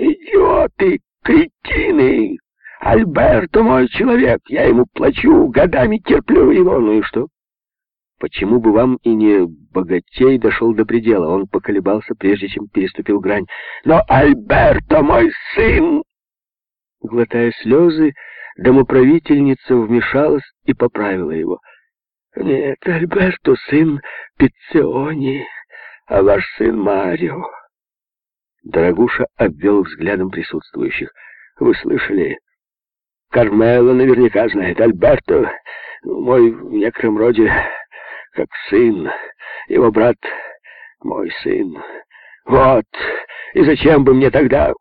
«Идиоты, кретины! Альберто мой человек, я ему плачу, годами терплю его, ну и что?» Почему бы вам и не богатей дошел до предела? Он поколебался, прежде чем переступил грань. Но Альберто мой сын! Глотая слезы, домоправительница вмешалась и поправила его. Нет, Альберто сын Пицциони, а ваш сын Марио. Дорогуша обвел взглядом присутствующих. Вы слышали? Кармела наверняка знает. Альберто, мой в некотором роде как сын, его брат мой сын. Вот, и зачем бы мне тогда...»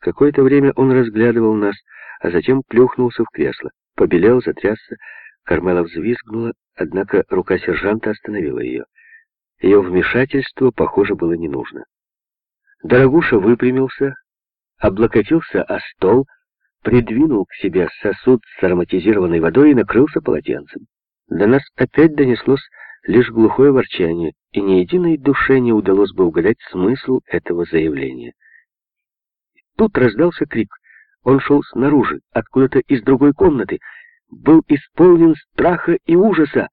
Какое-то время он разглядывал нас, а затем плюхнулся в кресло. Побелел, затрясся. Кармела взвизгнула, однако рука сержанта остановила ее. Ее вмешательство, похоже, было не нужно. Дорогуша выпрямился, облокотился о стол, придвинул к себе сосуд с ароматизированной водой и накрылся полотенцем. До нас опять донеслось лишь глухое ворчание, и ни единой душе не удалось бы угадать смысл этого заявления. Тут раздался крик. Он шел снаружи, откуда-то из другой комнаты, был исполнен страха и ужаса.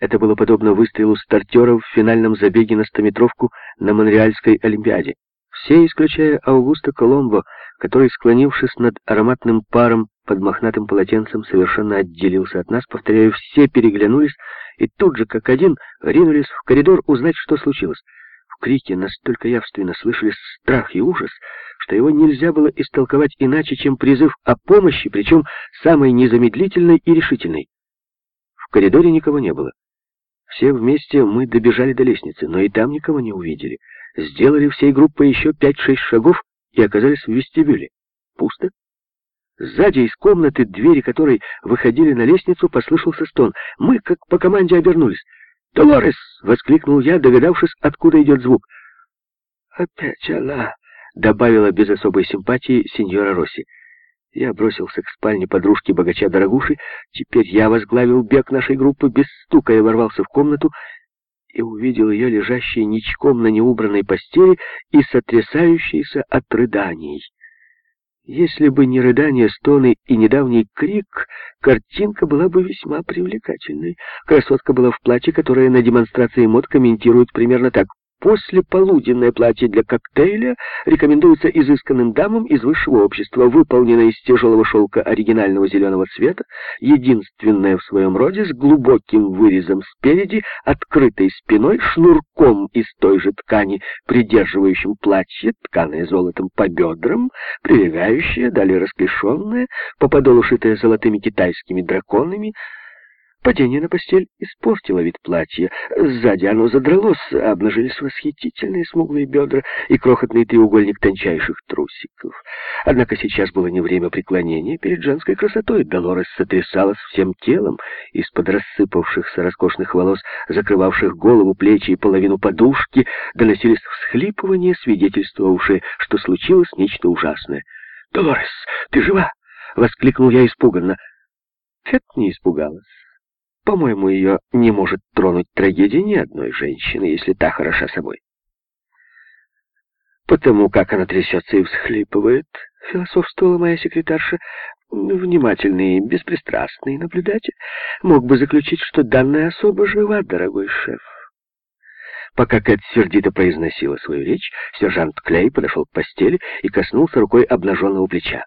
Это было подобно выстрелу стартеров в финальном забеге на стометровку на Монреальской Олимпиаде. Все, исключая Аугуста Коломбо, который, склонившись над ароматным паром под мохнатым полотенцем, совершенно отделился от нас, повторяю, все переглянулись и тут же, как один, ринулись в коридор узнать, что случилось. В крике настолько явственно слышались страх и ужас, что его нельзя было истолковать иначе, чем призыв о помощи, причем самой незамедлительной и решительной. В коридоре никого не было. Все вместе мы добежали до лестницы, но и там никого не увидели. Сделали всей группой еще пять-шесть шагов и оказались в вестибюле. Пусто. Сзади из комнаты, двери которой выходили на лестницу, послышался стон. Мы, как по команде, обернулись. «Долорес!» — воскликнул я, догадавшись, откуда идет звук. «Опять она!» — добавила без особой симпатии сеньора Росси. Я бросился к спальне подружки богача Дорогуши. Теперь я возглавил бег нашей группы, без стука я ворвался в комнату и увидел ее лежащей ничком на неубранной постели и сотрясающейся от рыданий. Если бы не рыдания, стоны и недавний крик, картинка была бы весьма привлекательной. Красотка была в платье, которое на демонстрации мод комментируют примерно так. После полуденное платье для коктейля рекомендуется изысканным дамам из высшего общества, выполненное из тяжелого шелка оригинального зеленого цвета, единственное в своем роде, с глубоким вырезом спереди, открытой спиной, шнурком из той же ткани, придерживающим платье, тканое золотом по бедрам, прилегающее, далее расклешенное, по подолу шитое золотыми китайскими драконами, Падение на постель испортило вид платья. Сзади оно задралось, обнажились восхитительные смуглые бедра и крохотный треугольник тончайших трусиков. Однако сейчас было не время преклонения перед женской красотой. Долорес сотрясалась всем телом. Из-под рассыпавшихся роскошных волос, закрывавших голову, плечи и половину подушки, доносились всхлипывания, свидетельствовавшие, что случилось нечто ужасное. «Долорес, ты жива?» — воскликнул я испуганно. Кэт не испугалась. По-моему, ее не может тронуть трагедия ни одной женщины, если та хороша собой. Потому как она трясется и всхлипывает, философствовала моя секретарша, внимательный и беспристрастный наблюдатель, мог бы заключить, что данная особа жива, дорогой шеф. Пока Кэт сердито произносила свою речь, сержант Клей подошел к постели и коснулся рукой обнаженного плеча.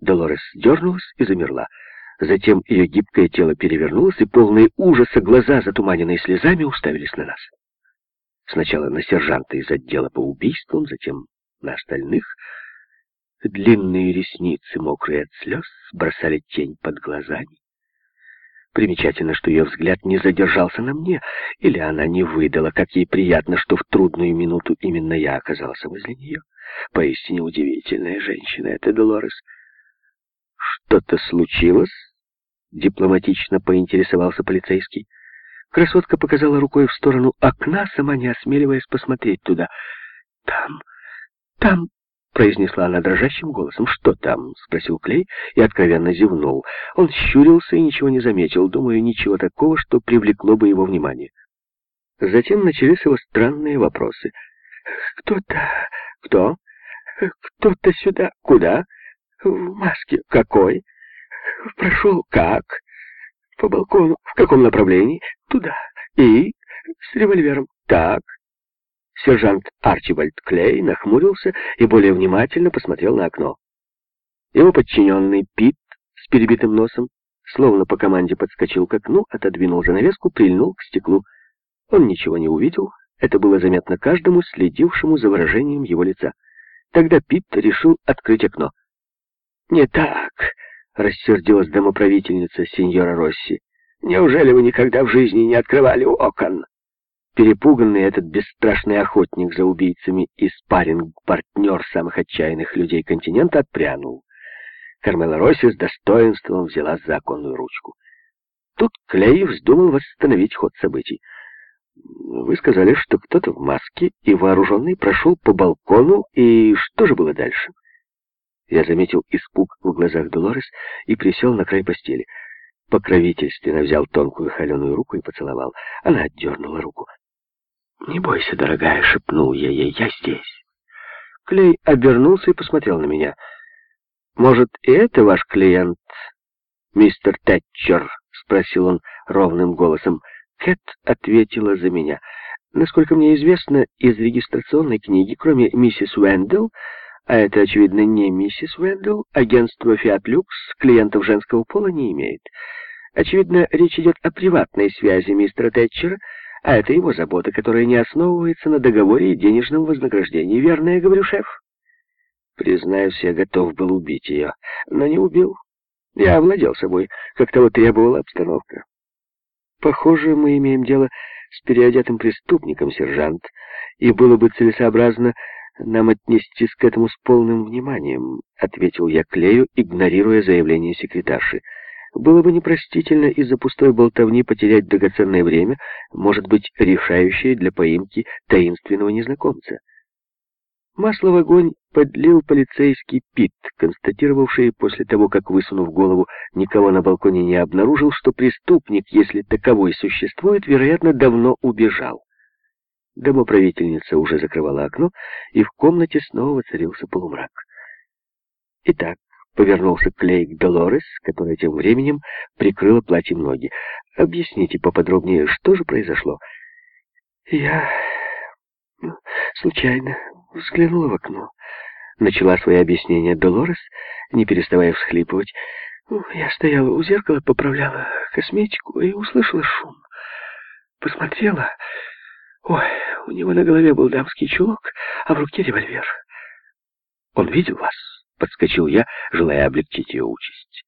Долорес дернулась и замерла. Затем ее гибкое тело перевернулось, и полные ужаса глаза, затуманенные слезами, уставились на нас. Сначала на сержанта из отдела по убийствам, затем на остальных. Длинные ресницы, мокрые от слез, бросали тень под глазами. Примечательно, что ее взгляд не задержался на мне, или она не выдала, как ей приятно, что в трудную минуту именно я оказался возле нее. Поистине удивительная женщина эта Долорес. «Что-то случилось?» Дипломатично поинтересовался полицейский. Красотка показала рукой в сторону окна, сама не осмеливаясь посмотреть туда. «Там, там!» — произнесла она дрожащим голосом. «Что там?» — спросил Клей и откровенно зевнул. Он щурился и ничего не заметил, думаю, ничего такого, что привлекло бы его внимание. Затем начались его странные вопросы. «Кто-то... Кто? Кто-то сюда. Куда? В маске. Какой? Прошел как? По балкону. В каком направлении? Туда. И? С револьвером. Так. Сержант Арчибальд Клей нахмурился и более внимательно посмотрел на окно. Его подчиненный Пит с перебитым носом, словно по команде подскочил к окну, отодвинул занавеску, прильнул к стеклу. Он ничего не увидел, это было заметно каждому, следившему за выражением его лица. Тогда Пит решил открыть окно. «Не так», — рассердилась домоправительница сеньора Росси. «Неужели вы никогда в жизни не открывали окон?» Перепуганный этот бесстрашный охотник за убийцами и спарринг-партнер самых отчаянных людей континента отпрянул. Кармела Росси с достоинством взяла за оконную ручку. Тут Клей вздумал восстановить ход событий. Вы сказали, что кто-то в маске и вооруженный прошел по балкону, и что же было дальше? Я заметил испуг в глазах Долорес и присел на край постели. Покровительственно взял тонкую холеную руку и поцеловал. Она отдернула руку. «Не бойся, дорогая», — шепнул я ей, — «я здесь». Клей обернулся и посмотрел на меня. «Может, и это ваш клиент, мистер Тэтчер?» — спросил он ровным голосом. Кэт ответила за меня. Насколько мне известно, из регистрационной книги, кроме миссис Уэндell, а это, очевидно, не миссис Уэндell, агентство Fiat Lux клиентов женского пола не имеет. Очевидно, речь идет о приватной связи мистера Тэтчера, а это его забота, которая не основывается на договоре и денежном вознаграждении. Верно я говорю, шеф? Признаюсь, я готов был убить ее, но не убил. Я овладел собой, как того требовала обстановка. Похоже, мы имеем дело с переодетым преступником, сержант, и было бы целесообразно нам отнестись к этому с полным вниманием, ответил я Клею, игнорируя заявление секретарши. Было бы непростительно из-за пустой болтовни потерять драгоценное время, может быть, решающее для поимки таинственного незнакомца. Масло в огонь подлил полицейский Пит, констатировавший после того, как, высунув голову, никого на балконе не обнаружил, что преступник, если таковой существует, вероятно, давно убежал. Домоправительница уже закрывала окно, и в комнате снова воцарился полумрак. Итак, повернулся Клей к Долорес, которая тем временем прикрыла платьем ноги. «Объясните поподробнее, что же произошло?» «Я... случайно взглянула в окно. Начала свои объяснения Долорес, не переставая всхлипывать. Я стояла у зеркала, поправляла косметику и услышала шум. Посмотрела. Ой, у него на голове был дамский чулок, а в руке револьвер. «Он видел вас?» — подскочил я, желая облегчить ее участь.